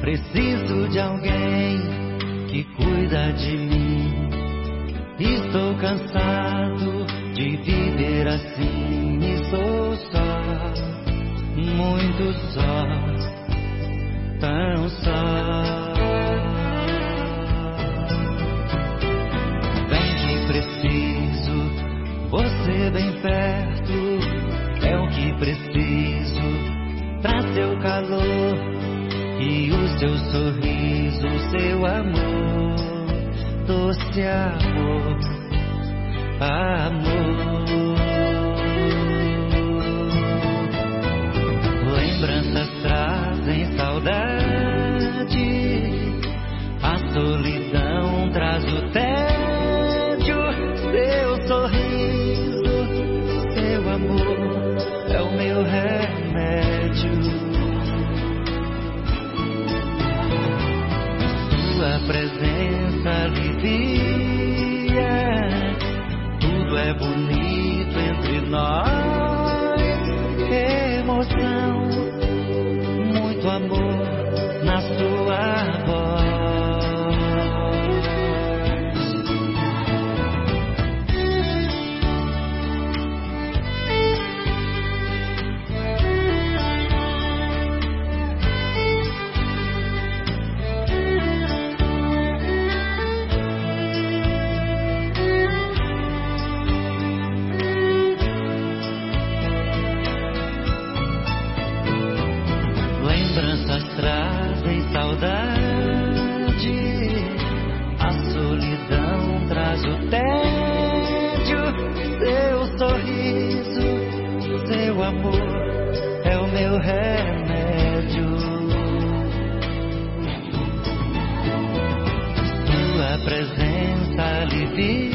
Preciso de alguém que cuida de mim. Estou cansado de viver assim e sou só, muito só, tão só. Vem que preciso, você bem perto, é o que preciso, pra seu calor e o seu sorriso, seu amor doce amor, amor. Lembranças trazem saudade, a solidão traz o tédio, Presença alivia. Tudo é bonito entre nós. Emoção, muito amor na sua Lembranças trazem saudade, a solidão traz o tédio, seu sorriso, seu amor é o meu remédio. Sua presença alivia,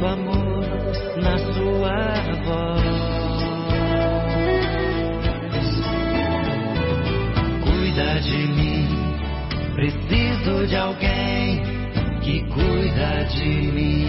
muito amor na sua voz. Cuida de mim, preciso de alguém que cuida de mim.